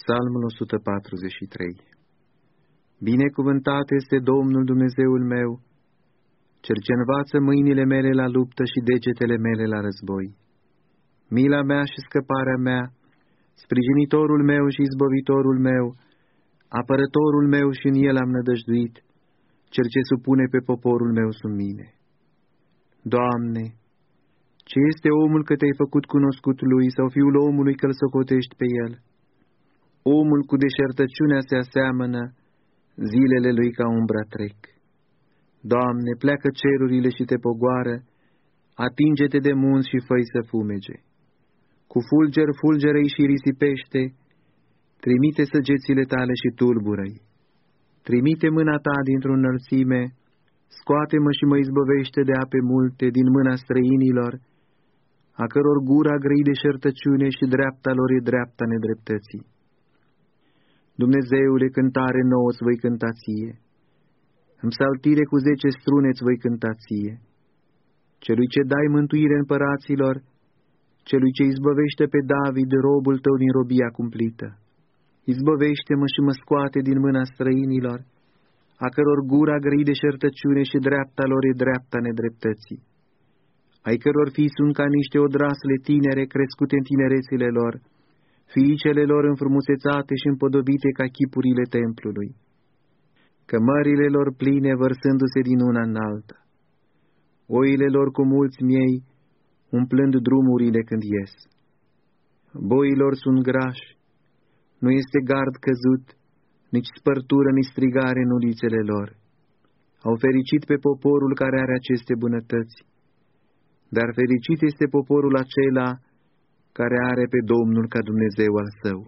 Psalmul 143 Binecuvântat este Domnul Dumnezeul meu, cel ce învață mâinile mele la luptă și degetele mele la război. Mila mea și scăparea mea, sprijinitorul meu și izbăvitorul meu, apărătorul meu și în el am nădăjduit, cel ce supune pe poporul meu sub mine. Doamne, ce este omul că te-ai făcut cunoscut lui sau fiul omului că-l socotești pe el? Omul cu deșertăciunea se aseamănă, zilele lui ca umbra trec. Doamne, pleacă cerurile și te pogoară, atinge-te de munți și făi să fumege. Cu fulger fulgerei și risipește, trimite săgețile tale și tulbură-i. Trimite mâna ta dintr-o înălțime, scoate-mă și mă izbăvește de ape multe din mâna străinilor, a căror gura grăi de șertăciune și dreapta lor e dreapta nedreptății. Dumnezeule, cântare nouă îți voi cânta ție. În saltire cu zece strune îți voi cânta ție. Celui ce dai mântuire împăraților, celui ce izbăvește pe David, robul tău din robia cumplită. Izbăvește-mă și mă scoate din mâna străinilor, a căror gura grăi de șertăciune și dreapta lor e dreapta nedreptății, ai căror fii sunt ca niște odrasle tinere crescute în tinerețile lor, fiicele lor înfrumusețate și împodobite ca chipurile templului, cămările lor pline vărsându-se din una în alta, oile lor cu mulți miei, umplând drumurile când ies. Boilor sunt grași, nu este gard căzut, nici spărtură, nici strigare în ulițele lor. Au fericit pe poporul care are aceste bunătăți, dar fericit este poporul acela care are pe Domnul ca Dumnezeu al său.